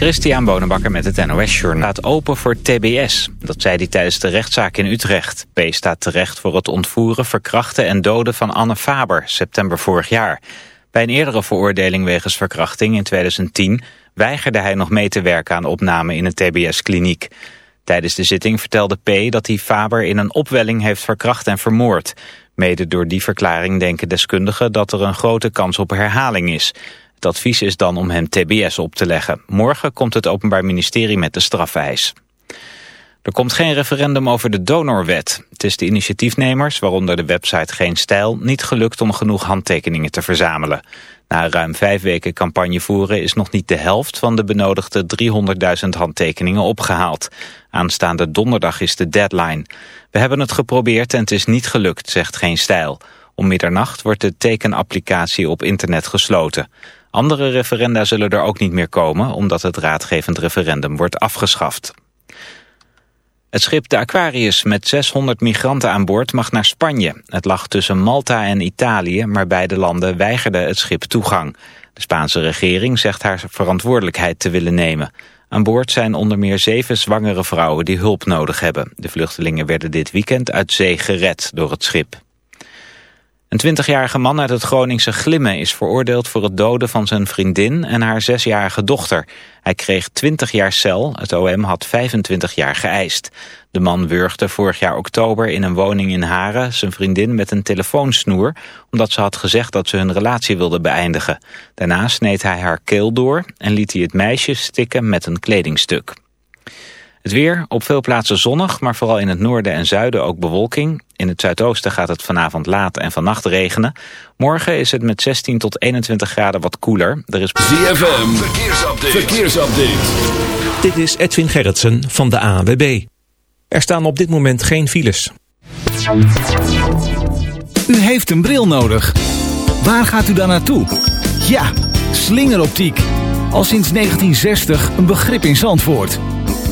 Christian Bonenbakker met het NOS Journal staat open voor TBS. Dat zei hij tijdens de rechtszaak in Utrecht. P staat terecht voor het ontvoeren, verkrachten en doden van Anne Faber, september vorig jaar. Bij een eerdere veroordeling wegens verkrachting in 2010 weigerde hij nog mee te werken aan opname in een TBS-kliniek. Tijdens de zitting vertelde P dat hij Faber in een opwelling heeft verkracht en vermoord. Mede door die verklaring denken deskundigen dat er een grote kans op herhaling is. Het advies is dan om hem TBS op te leggen. Morgen komt het Openbaar Ministerie met de strafeis. Er komt geen referendum over de donorwet. Het is de initiatiefnemers, waaronder de website Geen Stijl, niet gelukt om genoeg handtekeningen te verzamelen. Na ruim vijf weken campagne voeren is nog niet de helft van de benodigde 300.000 handtekeningen opgehaald. Aanstaande donderdag is de deadline. We hebben het geprobeerd en het is niet gelukt, zegt Geen Stijl. Om middernacht wordt de tekenapplicatie op internet gesloten. Andere referenda zullen er ook niet meer komen, omdat het raadgevend referendum wordt afgeschaft. Het schip de Aquarius met 600 migranten aan boord mag naar Spanje. Het lag tussen Malta en Italië, maar beide landen weigerden het schip toegang. De Spaanse regering zegt haar verantwoordelijkheid te willen nemen. Aan boord zijn onder meer zeven zwangere vrouwen die hulp nodig hebben. De vluchtelingen werden dit weekend uit zee gered door het schip. Een 20-jarige man uit het Groningse Glimmen is veroordeeld voor het doden van zijn vriendin en haar zesjarige dochter. Hij kreeg 20 jaar cel, het OM had 25 jaar geëist. De man wurgde vorig jaar oktober in een woning in Haren zijn vriendin met een telefoonsnoer, omdat ze had gezegd dat ze hun relatie wilde beëindigen. Daarna sneed hij haar keel door en liet hij het meisje stikken met een kledingstuk. Het weer, op veel plaatsen zonnig, maar vooral in het noorden en zuiden ook bewolking. In het zuidoosten gaat het vanavond laat en vannacht regenen. Morgen is het met 16 tot 21 graden wat koeler. Er is... ZFM, verkeersupdate. verkeersupdate. Dit is Edwin Gerritsen van de ANWB. Er staan op dit moment geen files. U heeft een bril nodig. Waar gaat u dan naartoe? Ja, slingeroptiek. Al sinds 1960 een begrip in Zandvoort.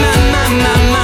na na na na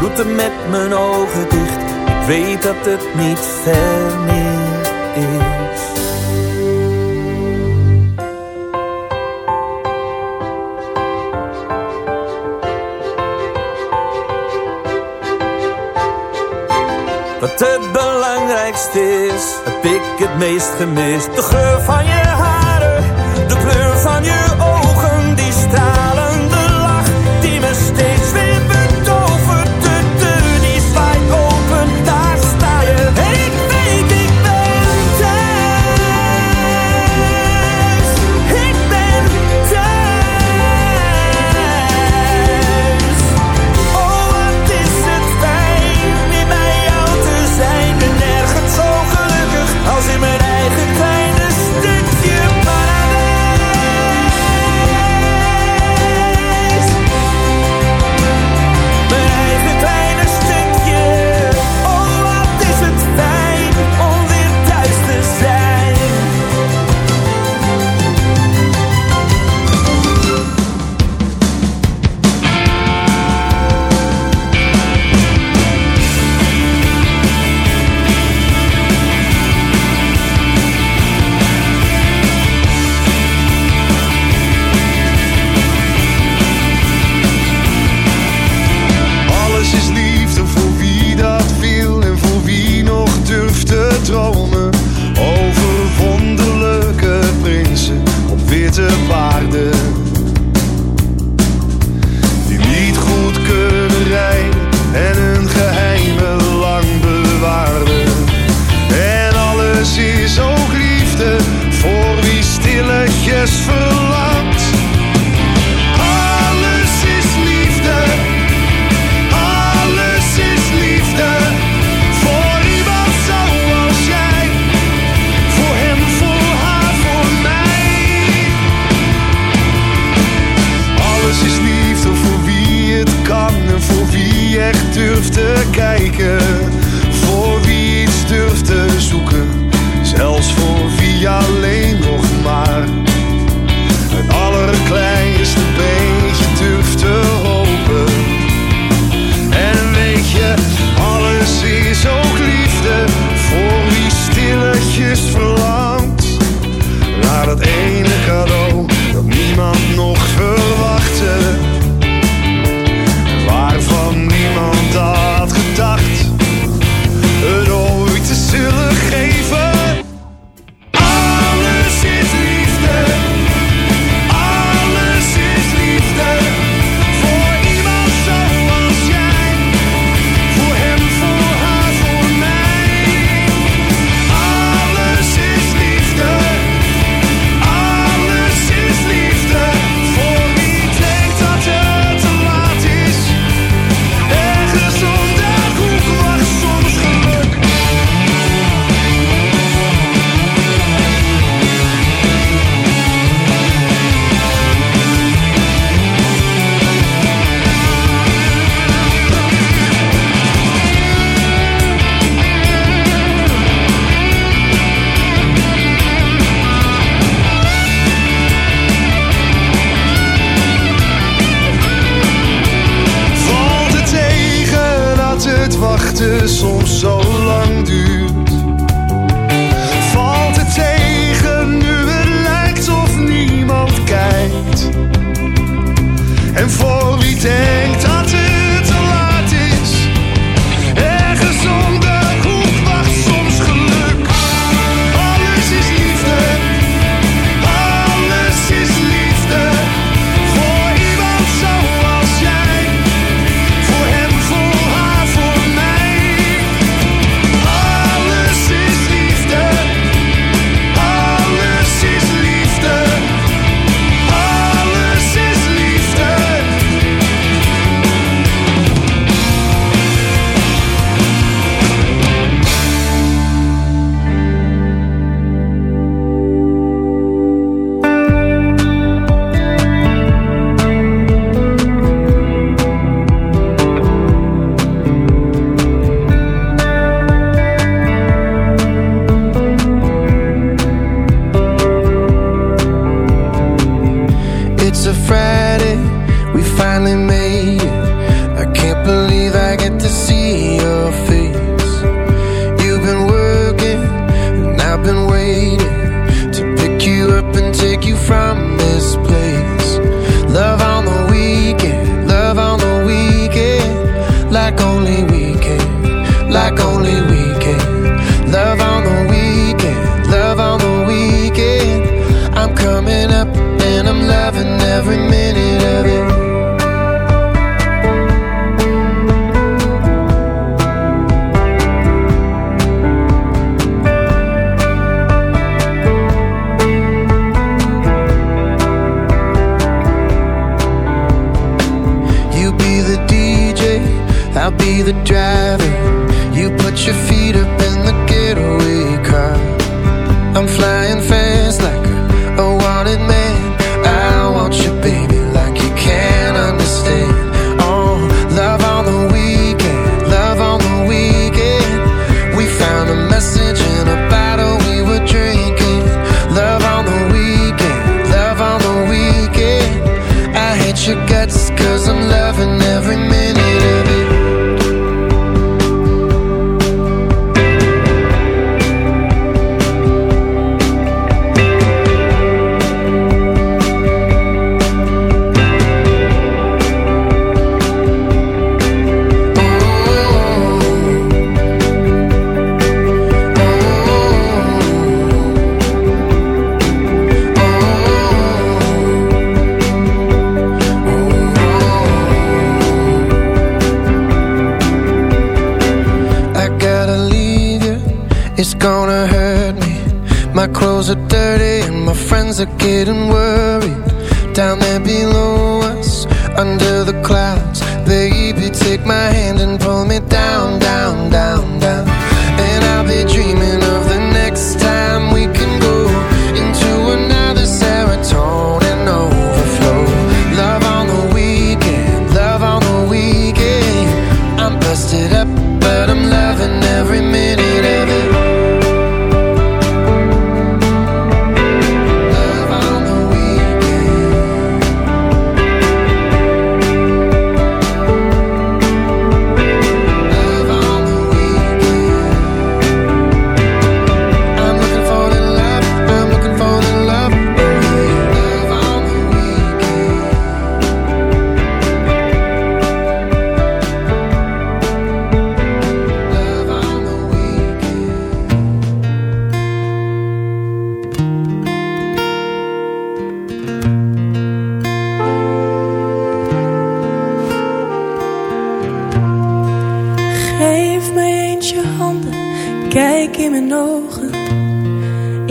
route met mijn ogen dicht. Ik weet dat het niet ver meer is. Wat het belangrijkste is, heb ik het meest gemist. De geur van je haren, de kleur van je ogen, die stralende Is liefde voor wie het kan en voor wie echt durft te kijken.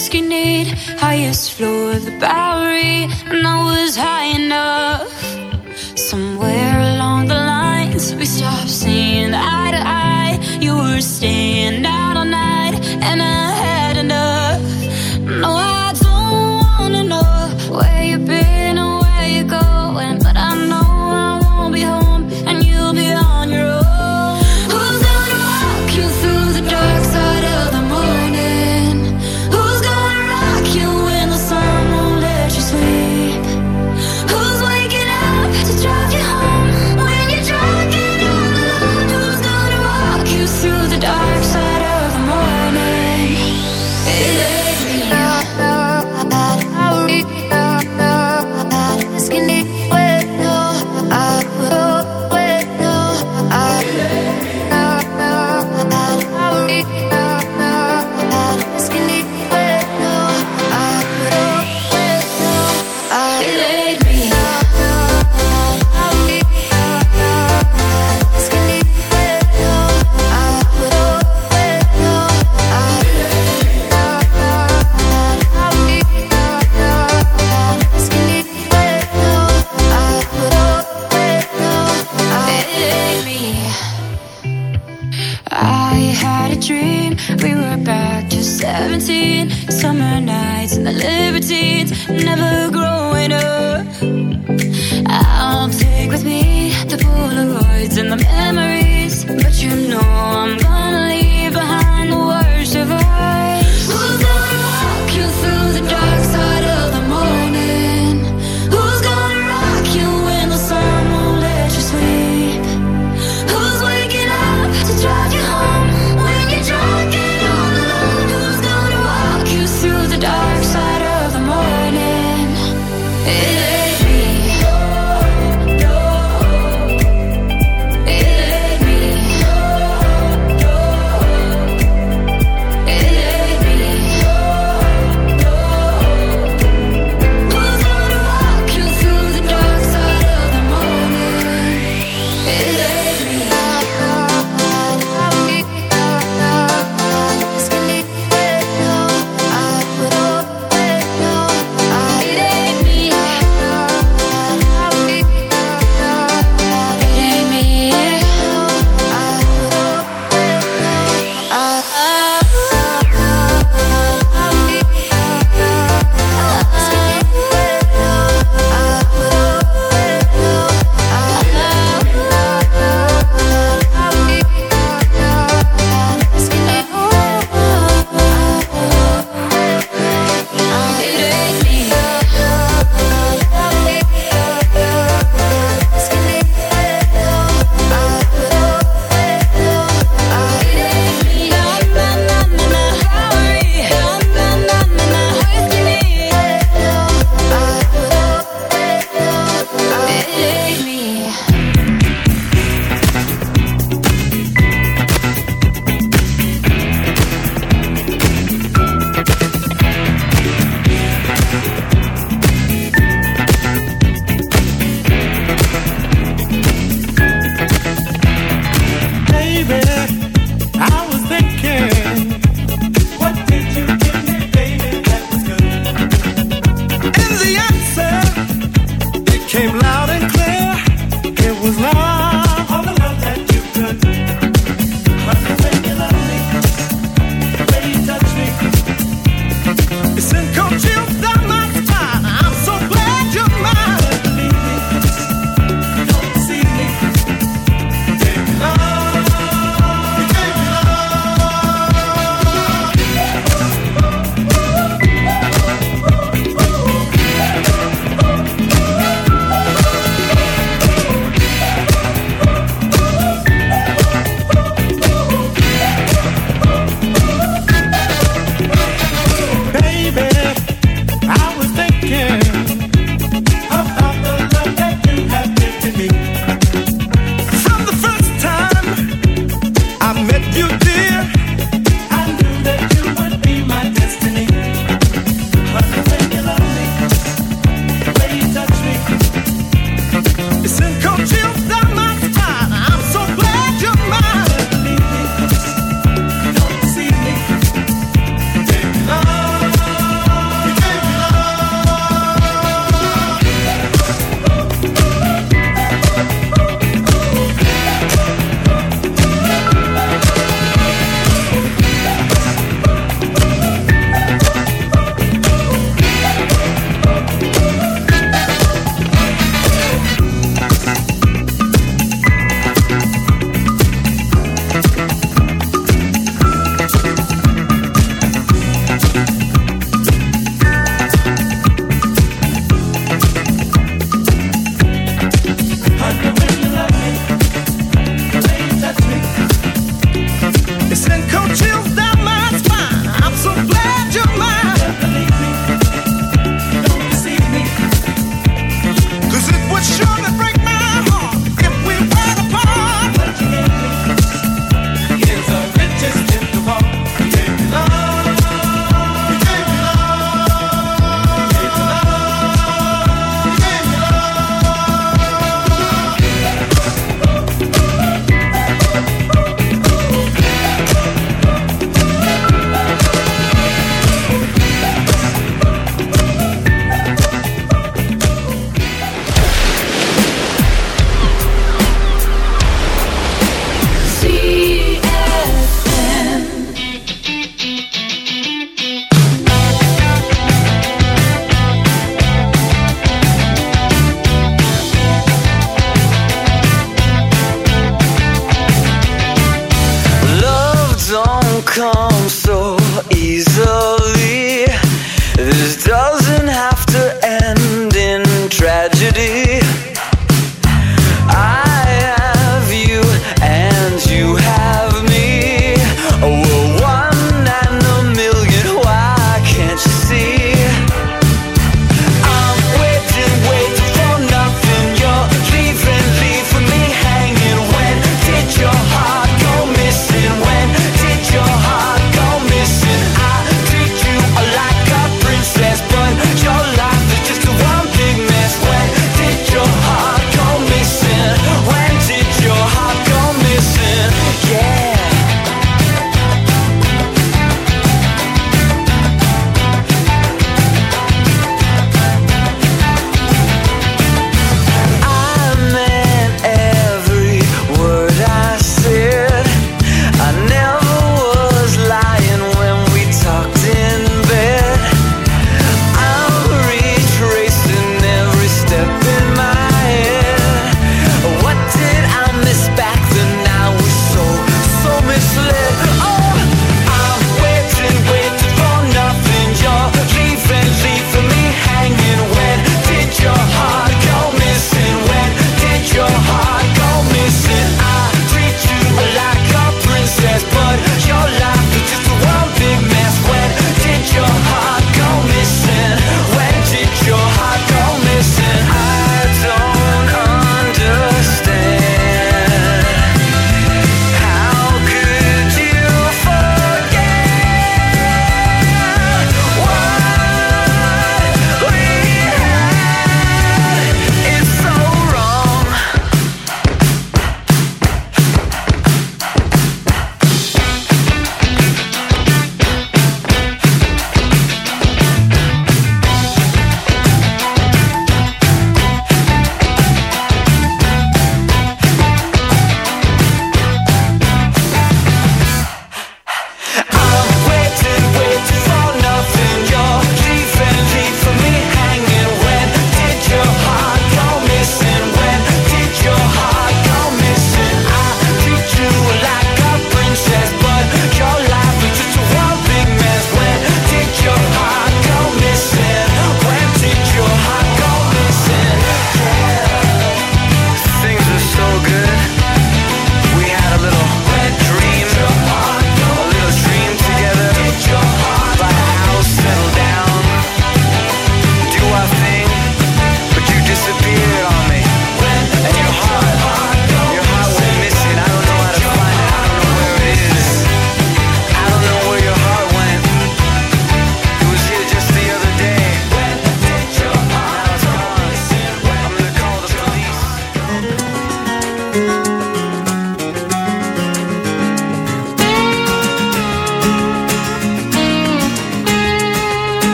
rescue. Highest floor of the Bowery.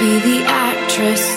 Be the actress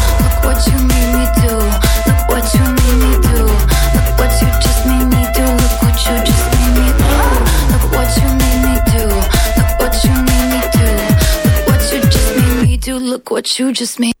You just made.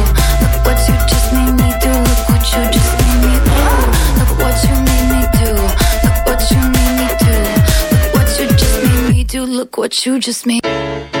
You just made.